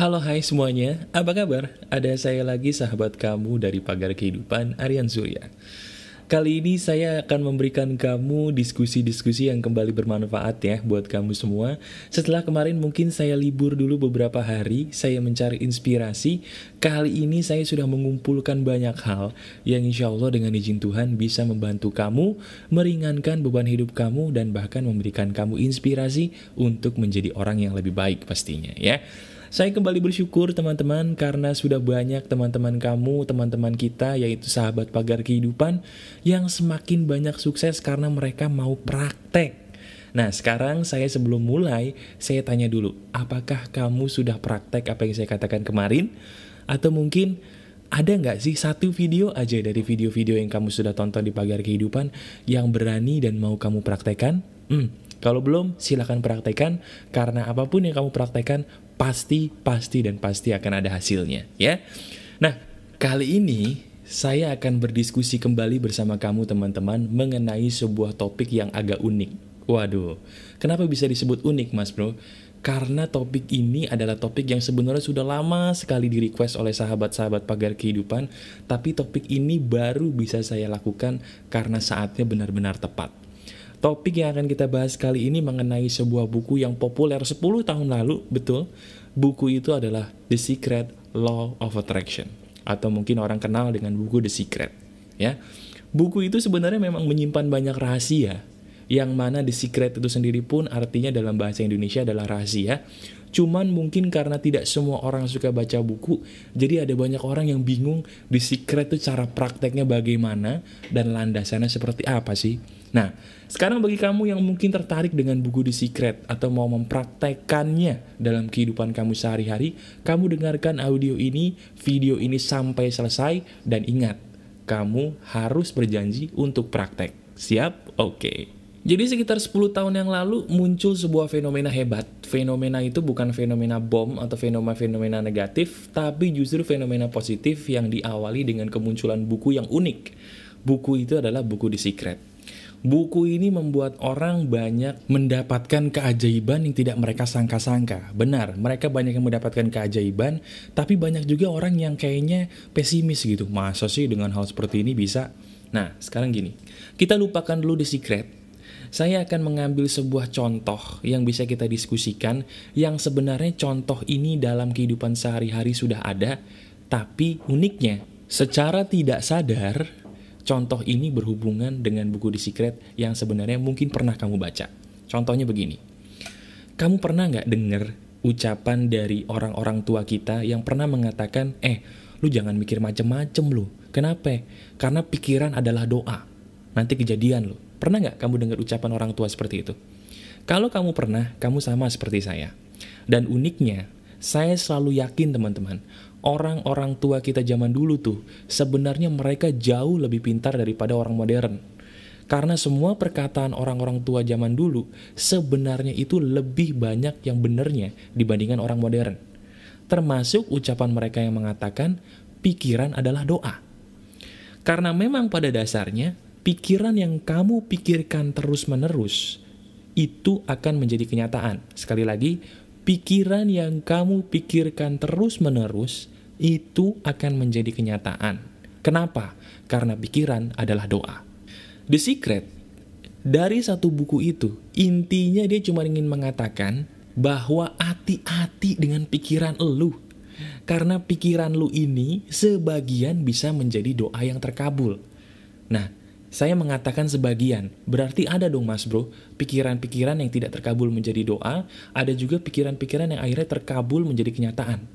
Halo hai semuanya, apa kabar? Ada saya lagi sahabat kamu dari Pagar Kehidupan, Aryan Surya. Kali ini saya akan memberikan kamu diskusi-diskusi yang kembali bermanfaat ya buat kamu semua. Setelah kemarin mungkin saya libur dulu beberapa hari, saya mencari inspirasi. Kali ini saya sudah mengumpulkan banyak hal yang insya Allah dengan izin Tuhan bisa membantu kamu, meringankan beban hidup kamu, dan bahkan memberikan kamu inspirasi untuk menjadi orang yang lebih baik pastinya ya. Saya kembali bersyukur teman-teman karena sudah banyak teman-teman kamu, teman-teman kita yaitu sahabat pagar kehidupan yang semakin banyak sukses karena mereka mau praktek. Nah sekarang saya sebelum mulai, saya tanya dulu, apakah kamu sudah praktek apa yang saya katakan kemarin? Atau mungkin ada nggak sih satu video aja dari video-video yang kamu sudah tonton di pagar kehidupan yang berani dan mau kamu praktekkan? Hmm, kalau belum, silahkan praktekkan, karena apa pun yang kamu praktekkan, pasti, pasti, dan pasti akan ada hasilnya, ya. Nah, kali ini saya akan berdiskusi kembali bersama kamu teman-teman mengenai sebuah topik yang agak unik. Waduh, kenapa bisa disebut unik mas bro? Karena topik ini adalah topik yang sebenarnya sudah lama sekali di request oleh sahabat-sahabat pagar kehidupan, tapi topik ini baru bisa saya lakukan karena saatnya benar-benar tepat. Topik yang akan kita bahas kali ini mengenai sebuah buku yang populer 10 tahun lalu, betul. Buku itu adalah The Secret Law of Attraction atau mungkin orang kenal dengan buku The Secret, ya. Buku itu sebenarnya memang menyimpan banyak rahasia, yang mana The Secret itu sendiri pun artinya dalam bahasa Indonesia adalah rahasia. Cuman mungkin karena tidak semua orang suka baca buku, jadi ada banyak orang yang bingung The Secret itu cara prakteknya bagaimana dan landasannya seperti apa sih. Nah, sekarang bagi kamu yang mungkin tertarik dengan buku The Secret atau mau mempraktekannya dalam kehidupan kamu sehari-hari, kamu dengarkan audio ini, video ini sampai selesai, dan ingat, kamu harus berjanji untuk praktek. Siap? Oke. Okay. Jadi sekitar 10 tahun yang lalu muncul sebuah fenomena hebat. Fenomena itu bukan fenomena bom atau fenomena-fenomena negatif, tapi justru fenomena positif yang diawali dengan kemunculan buku yang unik. Buku itu adalah buku The Secret. Buku ini membuat orang banyak mendapatkan keajaiban yang tidak mereka sangka-sangka. Benar, mereka banyak yang mendapatkan keajaiban, tapi banyak juga orang yang kayaknya pesimis gitu. Masa sih dengan hal seperti ini bisa? Nah, sekarang gini, kita lupakan dulu The Secret, saya akan mengambil sebuah contoh yang bisa kita diskusikan yang sebenarnya contoh ini dalam kehidupan sehari-hari sudah ada, tapi uniknya secara tidak sadar contoh ini berhubungan dengan buku The Secret yang sebenarnya mungkin pernah kamu baca. Contohnya begini, kamu pernah nggak dengar ucapan dari orang-orang tua kita yang pernah mengatakan, eh, lu jangan mikir macem-macem lu. Kenapa? Karena pikiran adalah doa. Nanti kejadian lu. Pernah nggak kamu dengar ucapan orang tua seperti itu? Kalau kamu pernah, kamu sama seperti saya. Dan uniknya, saya selalu yakin teman-teman, orang-orang tua kita zaman dulu tuh, sebenarnya mereka jauh lebih pintar daripada orang modern. Karena semua perkataan orang-orang tua zaman dulu, sebenarnya itu lebih banyak yang benernya dibandingkan orang modern. Termasuk ucapan mereka yang mengatakan, pikiran adalah doa. Karena memang pada dasarnya, pikiran yang kamu pikirkan terus-menerus itu akan menjadi kenyataan. Sekali lagi, pikiran yang kamu pikirkan terus-menerus itu akan menjadi kenyataan. Kenapa? Karena pikiran adalah doa. The Secret dari satu buku itu, intinya dia cuma ingin mengatakan bahwa hati-hati dengan pikiran lu. Karena pikiran lu ini sebagian bisa menjadi doa yang terkabul. Nah, saya mengatakan sebagian, berarti ada dong mas bro, pikiran-pikiran yang tidak terkabul menjadi doa, ada juga pikiran-pikiran yang akhirnya terkabul menjadi kenyataan.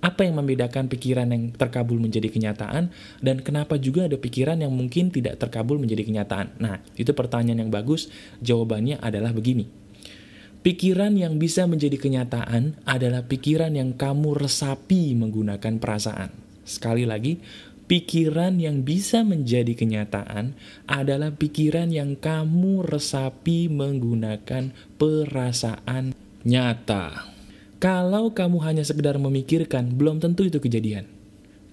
Apa yang membedakan pikiran yang terkabul menjadi kenyataan, dan kenapa juga ada pikiran yang mungkin tidak terkabul menjadi kenyataan? Nah, itu pertanyaan yang bagus, jawabannya adalah begini. Pikiran yang bisa menjadi kenyataan adalah pikiran yang kamu resapi menggunakan perasaan. Sekali lagi, Pikiran yang bisa menjadi kenyataan adalah pikiran yang kamu resapi menggunakan perasaan nyata. Kalau kamu hanya sekedar memikirkan, belum tentu itu kejadian.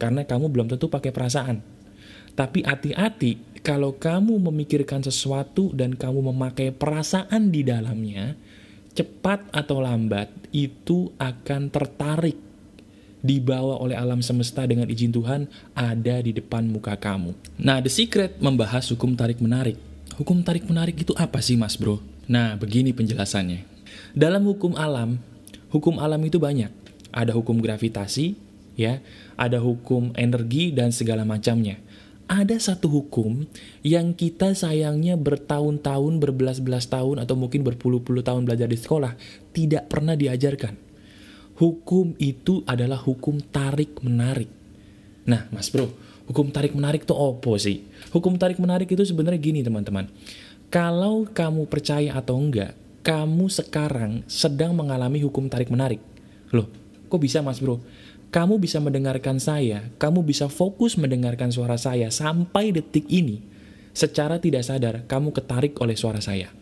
Karena kamu belum tentu pakai perasaan. Tapi hati-hati, kalau kamu memikirkan sesuatu dan kamu memakai perasaan di dalamnya, cepat atau lambat itu akan tertarik dibawa oleh alam semesta dengan izin Tuhan, ada di depan muka kamu. Nah, The Secret membahas hukum tarik-menarik. Hukum tarik-menarik itu apa sih mas bro? Nah, begini penjelasannya. Dalam hukum alam, hukum alam itu banyak. Ada hukum gravitasi, ya, ada hukum energi dan segala macamnya. Ada satu hukum yang kita sayangnya bertahun-tahun, berbelas-belas tahun, atau mungkin berpuluh-puluh tahun belajar di sekolah, tidak pernah diajarkan. Hukum itu adalah hukum tarik-menarik. Nah, mas bro, hukum tarik-menarik itu apa sih? Hukum tarik-menarik itu sebenarnya gini teman-teman. Kalau kamu percaya atau enggak, kamu sekarang sedang mengalami hukum tarik-menarik. Loh, kok bisa mas bro? Kamu bisa mendengarkan saya, kamu bisa fokus mendengarkan suara saya sampai detik ini. Secara tidak sadar, kamu ketarik oleh suara saya.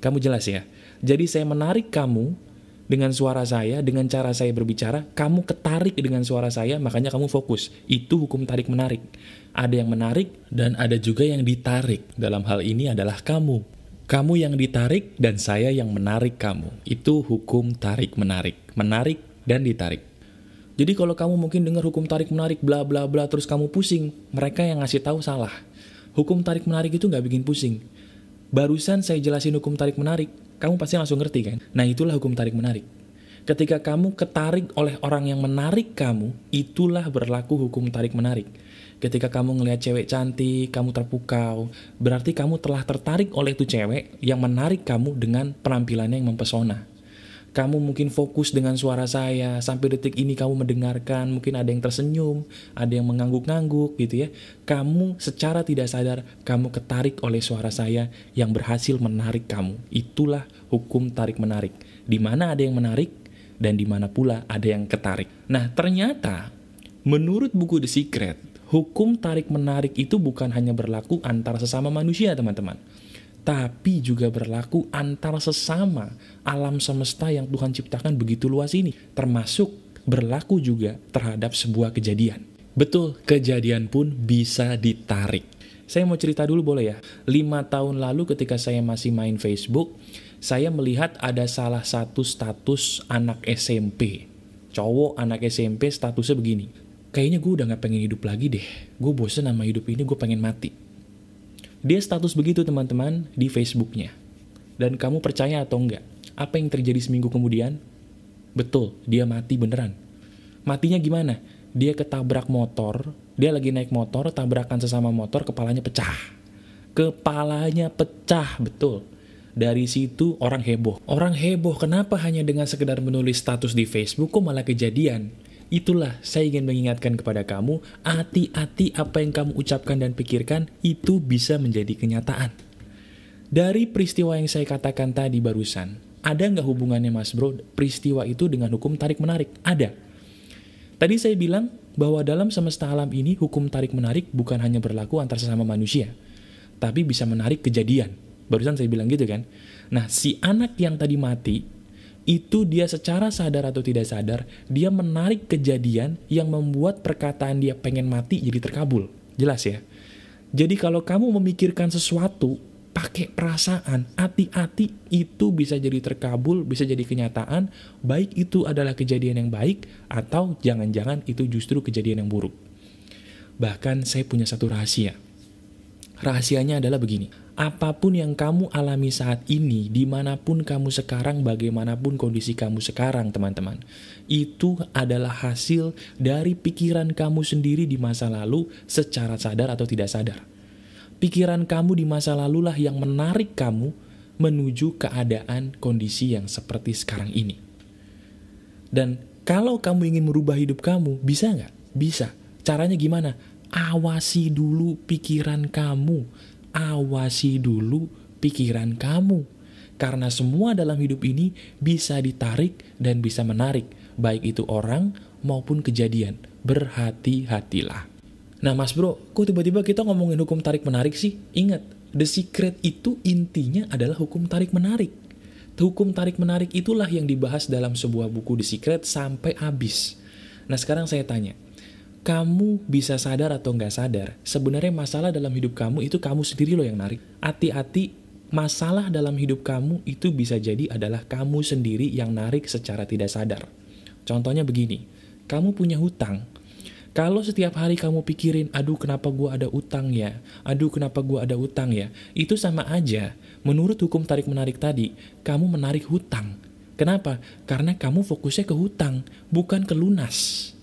Kamu jelas ya? Jadi saya menarik kamu dengan suara saya, dengan cara saya berbicara, kamu ketarik dengan suara saya, makanya kamu fokus. Itu hukum tarik-menarik. Ada yang menarik, dan ada juga yang ditarik. Dalam hal ini adalah kamu. Kamu yang ditarik, dan saya yang menarik kamu. Itu hukum tarik-menarik. Menarik dan ditarik. Jadi kalau kamu mungkin dengar hukum tarik-menarik, bla bla bla, terus kamu pusing, mereka yang ngasih tahu salah. Hukum tarik-menarik itu nggak bikin pusing. Barusan saya jelasin hukum tarik-menarik, kamu pasti langsung ngerti kan? Nah itulah hukum tarik-menarik. Ketika kamu ketarik oleh orang yang menarik kamu, itulah berlaku hukum tarik-menarik. Ketika kamu ngelihat cewek cantik, kamu terpukau, berarti kamu telah tertarik oleh itu cewek yang menarik kamu dengan penampilannya yang mempesona. Kamu mungkin fokus dengan suara saya, sampai detik ini kamu mendengarkan, mungkin ada yang tersenyum, ada yang mengangguk-ngangguk gitu ya. Kamu secara tidak sadar, kamu ketarik oleh suara saya yang berhasil menarik kamu. Itulah hukum tarik-menarik. Di mana ada yang menarik, dan di mana pula ada yang ketarik. Nah, ternyata menurut buku The Secret, hukum tarik-menarik itu bukan hanya berlaku antara sesama manusia, teman-teman tapi juga berlaku antar sesama alam semesta yang Tuhan ciptakan begitu luas ini, termasuk berlaku juga terhadap sebuah kejadian. Betul, kejadian pun bisa ditarik. Saya mau cerita dulu boleh ya? Lima tahun lalu ketika saya masih main Facebook, saya melihat ada salah satu status anak SMP. Cowok anak SMP statusnya begini. Kayaknya gue udah gak pengen hidup lagi deh. Gue bosen sama hidup ini, gue pengen mati dia status begitu teman-teman di Facebooknya. Dan kamu percaya atau enggak? Apa yang terjadi seminggu kemudian? Betul, dia mati beneran. Matinya gimana? Dia ketabrak motor, dia lagi naik motor, tabrakan sesama motor, kepalanya pecah. Kepalanya pecah, betul. Dari situ orang heboh. Orang heboh kenapa hanya dengan sekedar menulis status di Facebook kok malah kejadian? Itulah saya ingin mengingatkan kepada kamu, hati-hati apa yang kamu ucapkan dan pikirkan itu bisa menjadi kenyataan. Dari peristiwa yang saya katakan tadi barusan, ada nggak hubungannya mas bro peristiwa itu dengan hukum tarik-menarik? Ada. Tadi saya bilang bahwa dalam semesta alam ini hukum tarik-menarik bukan hanya berlaku antar sesama manusia, tapi bisa menarik kejadian. Barusan saya bilang gitu kan. Nah, si anak yang tadi mati itu dia secara sadar atau tidak sadar, dia menarik kejadian yang membuat perkataan dia pengen mati jadi terkabul. Jelas ya? Jadi kalau kamu memikirkan sesuatu, pakai perasaan, hati-hati itu bisa jadi terkabul, bisa jadi kenyataan, baik itu adalah kejadian yang baik, atau jangan-jangan itu justru kejadian yang buruk. Bahkan saya punya satu rahasia. Rahasianya adalah begini, apa pun yang kamu alami saat ini, di mana pun kamu sekarang, bagaimanapun kondisi kamu sekarang, teman-teman, itu adalah hasil dari pikiran kamu sendiri di masa lalu secara sadar atau tidak sadar. Pikiran kamu di masa lalu lah yang menarik kamu menuju keadaan kondisi yang seperti sekarang ini. Dan kalau kamu ingin merubah hidup kamu, bisa nggak? Bisa. Caranya gimana? Awasi dulu pikiran kamu awasi dulu pikiran kamu. Karena semua dalam hidup ini bisa ditarik dan bisa menarik, baik itu orang maupun kejadian. Berhati-hatilah. Nah mas bro, kok tiba-tiba kita ngomongin hukum tarik-menarik sih? Ingat, The Secret itu intinya adalah hukum tarik-menarik. Hukum tarik-menarik itulah yang dibahas dalam sebuah buku The Secret sampai habis. Nah sekarang saya tanya, kamu bisa sadar atau nggak sadar, sebenarnya masalah dalam hidup kamu itu kamu sendiri loh yang narik. Hati-hati, masalah dalam hidup kamu itu bisa jadi adalah kamu sendiri yang narik secara tidak sadar. Contohnya begini, kamu punya hutang. Kalau setiap hari kamu pikirin, aduh kenapa gua ada utang ya, aduh kenapa gua ada utang ya, itu sama aja. Menurut hukum tarik-menarik tadi, kamu menarik hutang. Kenapa? Karena kamu fokusnya ke hutang, bukan ke lunas.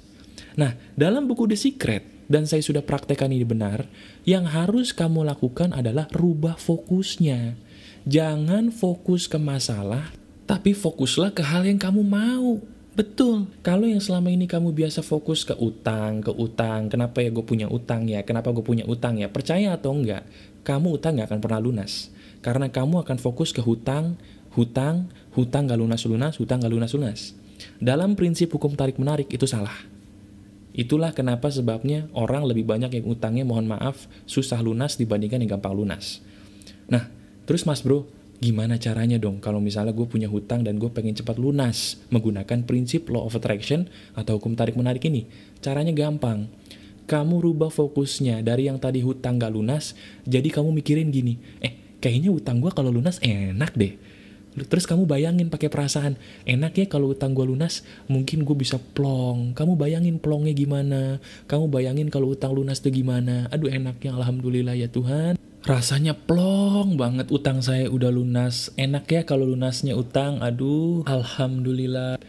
Nah, dalam buku The Secret, dan saya sudah praktekkan ini benar, yang harus kamu lakukan adalah rubah fokusnya. Jangan fokus ke masalah, tapi fokuslah ke hal yang kamu mau. Betul, kalau yang selama ini kamu biasa fokus ke utang, ke utang, kenapa ya gue punya utang ya, kenapa gue punya utang ya, percaya atau enggak, kamu utang gak akan pernah lunas. Karena kamu akan fokus ke hutang, hutang, hutang gak lunas-lunas, hutang gak lunas-lunas. Dalam prinsip hukum tarik-menarik itu salah. Itulah kenapa sebabnya orang lebih banyak yang utangnya mohon maaf susah lunas dibandingkan yang gampang lunas. Nah, terus mas bro, Gimana caranya dong kalau misalnya gue punya hutang dan gue pengen cepat lunas menggunakan prinsip law of attraction atau hukum tarik-menarik ini? Caranya gampang. Kamu rubah fokusnya dari yang tadi hutang gak lunas, jadi kamu mikirin gini, eh kayaknya hutang gue kalau lunas enak deh. Terus kamu bayangin pakai perasaan, enak ya kalau utang gue lunas, mungkin gue bisa plong. Kamu bayangin plongnya gimana? Kamu bayangin kalau utang lunas tuh gimana? Aduh enaknya, Alhamdulillah ya Tuhan. Rasanya plong banget utang saya udah lunas. Enak ya kalau lunasnya utang. Aduh, alhamdulillah.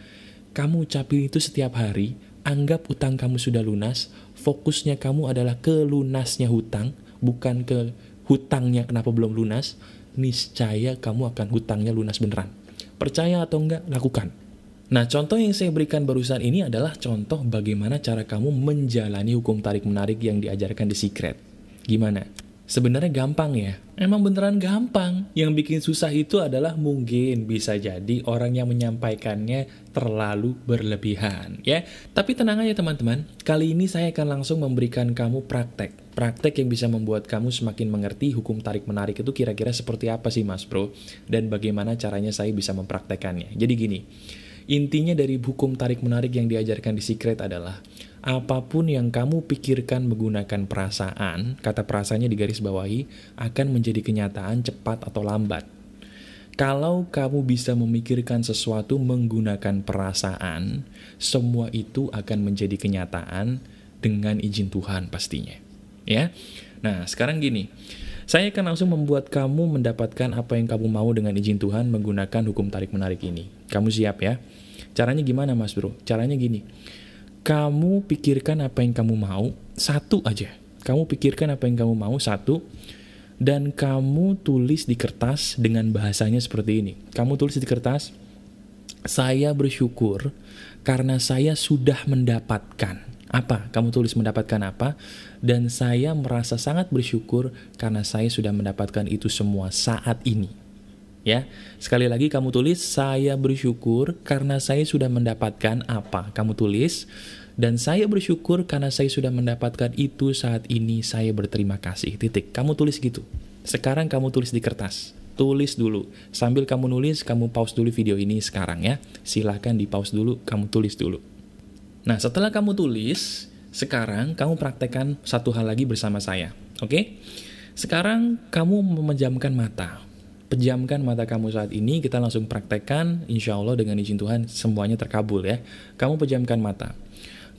Kamu ucapin itu setiap hari. Anggap utang kamu sudah lunas. Fokusnya kamu adalah ke lunasnya hutang, bukan ke hutangnya kenapa belum lunas. Niscaya kamu akan hutangnya lunas beneran. Percaya atau enggak, lakukan. Nah, contoh yang saya berikan barusan ini adalah contoh bagaimana cara kamu menjalani hukum tarik-menarik yang diajarkan di Secret. Gimana? Sebenarnya gampang ya. Emang beneran gampang. Yang bikin susah itu adalah mungkin bisa jadi orang yang menyampaikannya terlalu berlebihan ya. Tapi tenang aja teman-teman, kali ini saya akan langsung memberikan kamu praktek. Praktek yang bisa membuat kamu semakin mengerti hukum tarik-menarik itu kira-kira seperti apa sih mas bro. Dan bagaimana caranya saya bisa mempraktekannya. Jadi gini, intinya dari hukum tarik-menarik yang diajarkan di Secret adalah apa pun yang kamu pikirkan menggunakan perasaan, kata perasaannya di garis bawahi, akan menjadi kenyataan cepat atau lambat. Kalau kamu bisa memikirkan sesuatu menggunakan perasaan, semua itu akan menjadi kenyataan dengan izin Tuhan pastinya. Ya. Nah, sekarang gini. Saya akan langsung membuat kamu mendapatkan apa yang kamu mau dengan izin Tuhan menggunakan hukum tarik-menarik ini. Kamu siap ya? Caranya gimana mas bro? Caranya gini kamu pikirkan apa yang kamu mau, satu aja. Kamu pikirkan apa yang kamu mau, satu. Dan kamu tulis di kertas dengan bahasanya seperti ini. Kamu tulis di kertas, saya bersyukur karena saya sudah mendapatkan. Apa? Kamu tulis mendapatkan apa? Dan saya merasa sangat bersyukur karena saya sudah mendapatkan itu semua saat ini. Ya, sekali lagi kamu tulis saya bersyukur karena saya sudah mendapatkan apa? Kamu tulis dan saya bersyukur karena saya sudah mendapatkan itu saat ini saya berterima kasih. Titik. Kamu tulis gitu. Sekarang kamu tulis di kertas. Tulis dulu. Sambil kamu nulis, kamu pause dulu video ini sekarang ya. Silahkan di pause dulu, kamu tulis dulu. Nah, setelah kamu tulis, sekarang kamu praktekkan satu hal lagi bersama saya. Oke? Sekarang kamu memejamkan mata pejamkan mata kamu saat ini, kita langsung praktekkan, insya Allah dengan izin Tuhan semuanya terkabul ya. Kamu pejamkan mata.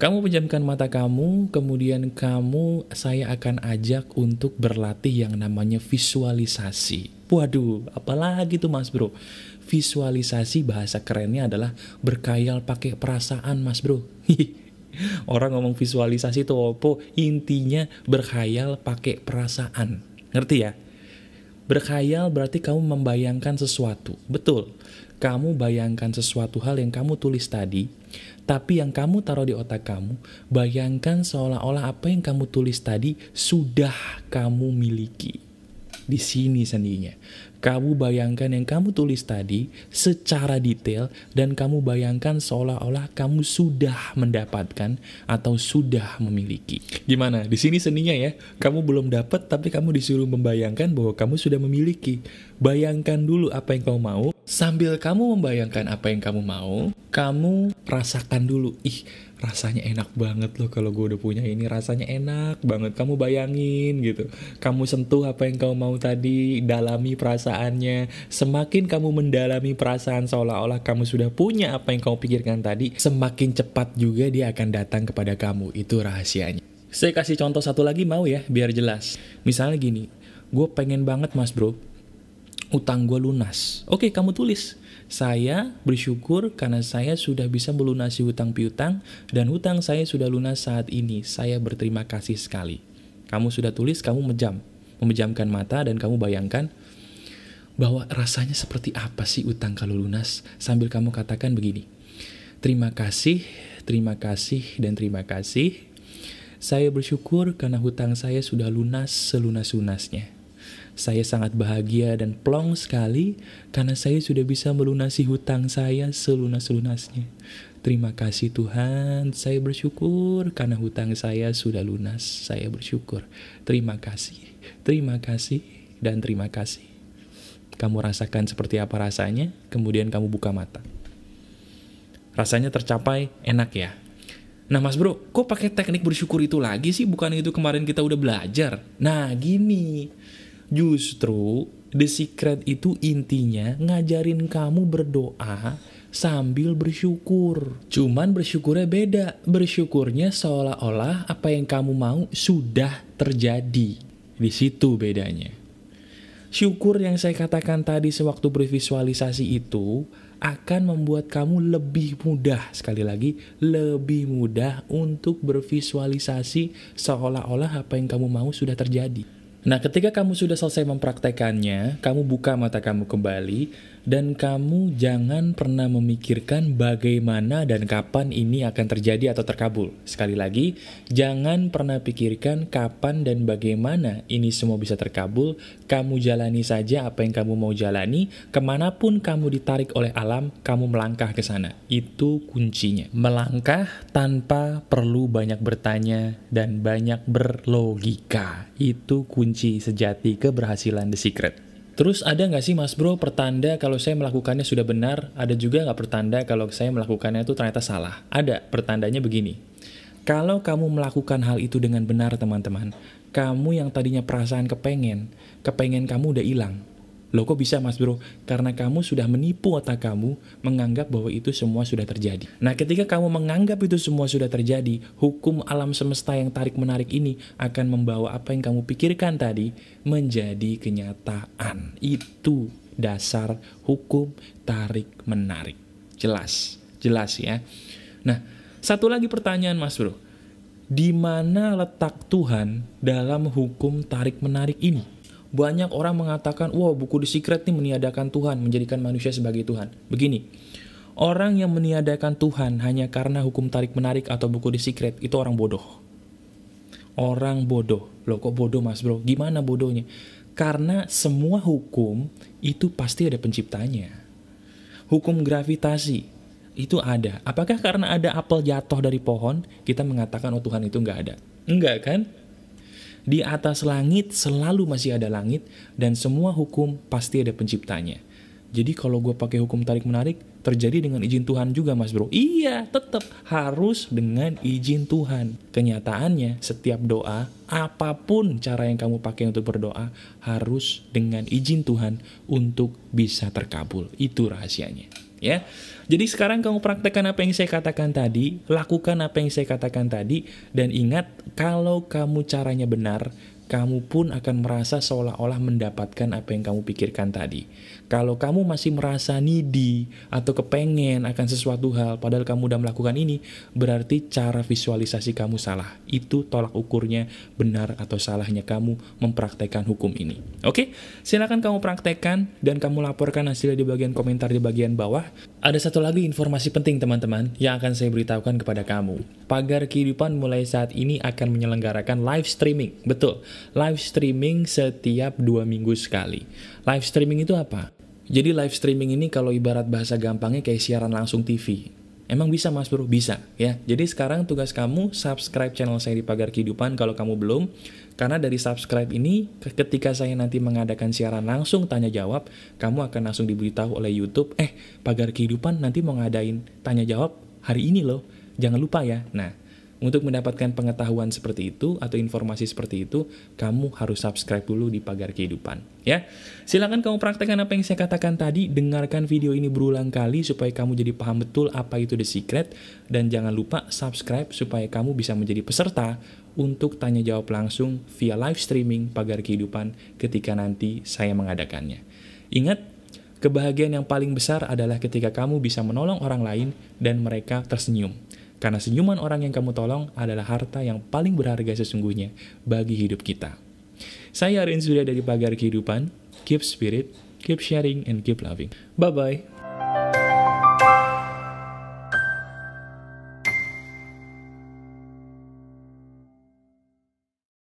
Kamu pejamkan mata kamu, kemudian kamu, saya akan ajak untuk berlatih yang namanya visualisasi. Waduh, apalagi tuh mas bro? Visualisasi bahasa kerennya adalah berkayal pakai perasaan mas bro. Orang ngomong visualisasi itu opo, intinya berkhayal pakai perasaan. Ngerti ya? Berkhayal berarti kamu membayangkan sesuatu. Betul. Kamu bayangkan sesuatu hal yang kamu tulis tadi, tapi yang kamu taruh di otak kamu, bayangkan seolah-olah apa yang kamu tulis tadi sudah kamu miliki. Di sini sendirinya. Kamu bayangkan yang kamu tulis tadi secara detail dan kamu bayangkan seolah-olah kamu sudah mendapatkan atau sudah memiliki. Gimana? Di sini seninya ya. Kamu belum dapat tapi kamu disuruh membayangkan bahwa kamu sudah memiliki. Bayangkan dulu apa yang kamu mau, Sambil kamu membayangkan apa yang kamu mau, kamu rasakan dulu. Ih, rasanya enak banget loh kalau gue udah punya ini. Rasanya enak banget. Kamu bayangin gitu. Kamu sentuh apa yang kamu mau tadi, dalami perasaannya. Semakin kamu mendalami perasaan seolah-olah kamu sudah punya apa yang kamu pikirkan tadi, semakin cepat juga dia akan datang kepada kamu. Itu rahasianya. Saya kasih contoh satu lagi mau ya, biar jelas. Misalnya gini, gue pengen banget mas bro, utang gue lunas. Oke, kamu tulis. Saya bersyukur karena saya sudah bisa melunasi hutang piutang dan hutang saya sudah lunas saat ini. Saya berterima kasih sekali. Kamu sudah tulis, kamu mejam. Memejamkan mata dan kamu bayangkan bahwa rasanya seperti apa sih utang kalau lunas sambil kamu katakan begini. Terima kasih, terima kasih, dan terima kasih. Saya bersyukur karena hutang saya sudah lunas selunas-lunasnya. Saya sangat bahagia dan plong sekali karena saya sudah bisa melunasi hutang saya selunas-lunasnya. Terima kasih Tuhan, saya bersyukur karena hutang saya sudah lunas. Saya bersyukur. Terima kasih, terima kasih, dan terima kasih. Kamu rasakan seperti apa rasanya, kemudian kamu buka mata. Rasanya tercapai, enak ya? Nah mas bro, kok pakai teknik bersyukur itu lagi sih? Bukan itu kemarin kita udah belajar. Nah gini, Justru The Secret itu intinya ngajarin kamu berdoa sambil bersyukur. Cuman bersyukurnya beda. Bersyukurnya seolah-olah apa yang kamu mau sudah terjadi. Di situ bedanya. Syukur yang saya katakan tadi sewaktu bervisualisasi itu akan membuat kamu lebih mudah, sekali lagi, lebih mudah untuk bervisualisasi seolah-olah apa yang kamu mau sudah terjadi. Nah, ketika kamu sudah selesai mempraktekannya, kamu buka mata kamu kembali, dan kamu jangan pernah memikirkan bagaimana dan kapan ini akan terjadi atau terkabul. Sekali lagi, jangan pernah pikirkan kapan dan bagaimana ini semua bisa terkabul. Kamu jalani saja apa yang kamu mau jalani, ke mana pun kamu ditarik oleh alam, kamu melangkah ke sana. Itu kuncinya. Melangkah tanpa perlu banyak bertanya dan banyak berlogika. Itu kunci sejati keberhasilan The Secret. Terus ada nggak sih mas bro pertanda kalau saya melakukannya sudah benar, ada juga nggak pertanda kalau saya melakukannya itu ternyata salah? Ada, pertandanya begini. Kalau kamu melakukan hal itu dengan benar teman-teman, kamu yang tadinya perasaan kepengen, kepengen kamu udah hilang. Loh kok bisa mas bro? Karena kamu sudah menipu otak kamu menganggap bahwa itu semua sudah terjadi. Nah ketika kamu menganggap itu semua sudah terjadi, hukum alam semesta yang tarik-menarik ini akan membawa apa yang kamu pikirkan tadi menjadi kenyataan. Itu dasar hukum tarik-menarik. Jelas, jelas ya. Nah, satu lagi pertanyaan mas bro. Di mana letak Tuhan dalam hukum tarik-menarik ini? Banyak orang mengatakan, wow buku The Secret ini meniadakan Tuhan, menjadikan manusia sebagai Tuhan. Begini, orang yang meniadakan Tuhan hanya karena hukum tarik-menarik atau buku The Secret, itu orang bodoh. Orang bodoh. Loh kok bodoh mas bro? Gimana bodohnya? Karena semua hukum itu pasti ada penciptanya. Hukum gravitasi itu ada. Apakah karena ada apel jatuh dari pohon, kita mengatakan oh Tuhan itu nggak ada? Enggak kan? Di atas langit selalu masih ada langit, dan semua hukum pasti ada penciptanya. Jadi kalau gue pakai hukum tarik-menarik, terjadi dengan izin Tuhan juga mas bro. Iya, tetap harus dengan izin Tuhan. Kenyataannya, setiap doa, apa pun cara yang kamu pakai untuk berdoa, harus dengan izin Tuhan untuk bisa terkabul. Itu rahasianya. Ya, jadi sekarang kamu praktekkan apa yang saya katakan tadi, lakukan apa yang saya katakan tadi, dan ingat kalau kamu caranya benar, kamu pun akan merasa seolah-olah mendapatkan apa yang kamu pikirkan tadi. Kalau kamu masih merasa needy atau kepengen akan sesuatu hal padahal kamu udah melakukan ini, berarti cara visualisasi kamu salah. Itu tolak ukurnya benar atau salahnya kamu mempraktekkan hukum ini. Oke, silakan kamu praktekkan dan kamu laporkan hasilnya di bagian komentar di bagian bawah. Ada satu lagi informasi penting teman-teman yang akan saya beritahukan kepada kamu. Pagar kehidupan mulai saat ini akan menyelenggarakan live streaming. Betul, live streaming setiap dua minggu sekali. Live streaming itu apa? Jadi live streaming ini kalau ibarat bahasa gampangnya kayak siaran langsung TV. Emang bisa mas bro? Bisa ya. Jadi sekarang tugas kamu subscribe channel saya di Pagar Kehidupan kalau kamu belum. Karena dari subscribe ini, ketika saya nanti mengadakan siaran langsung tanya jawab, kamu akan langsung diberitahu oleh YouTube, eh Pagar Kehidupan nanti mau ngadain tanya jawab hari ini loh. Jangan lupa ya. Nah, untuk mendapatkan pengetahuan seperti itu atau informasi seperti itu, kamu harus subscribe dulu di Pagar Kehidupan. Ya, silakan kamu praktekkan apa yang saya katakan tadi. Dengarkan video ini berulang kali supaya kamu jadi paham betul apa itu The Secret. Dan jangan lupa subscribe supaya kamu bisa menjadi peserta untuk tanya jawab langsung via live streaming Pagar Kehidupan ketika nanti saya mengadakannya. Ingat, kebahagiaan yang paling besar adalah ketika kamu bisa menolong orang lain dan mereka tersenyum. Karena senyuman orang yang kamu tolong adalah harta yang paling berharga sesungguhnya bagi hidup kita. Saya Arin Surya dari Pagar Kehidupan. Keep spirit, keep sharing, and keep loving. Bye-bye.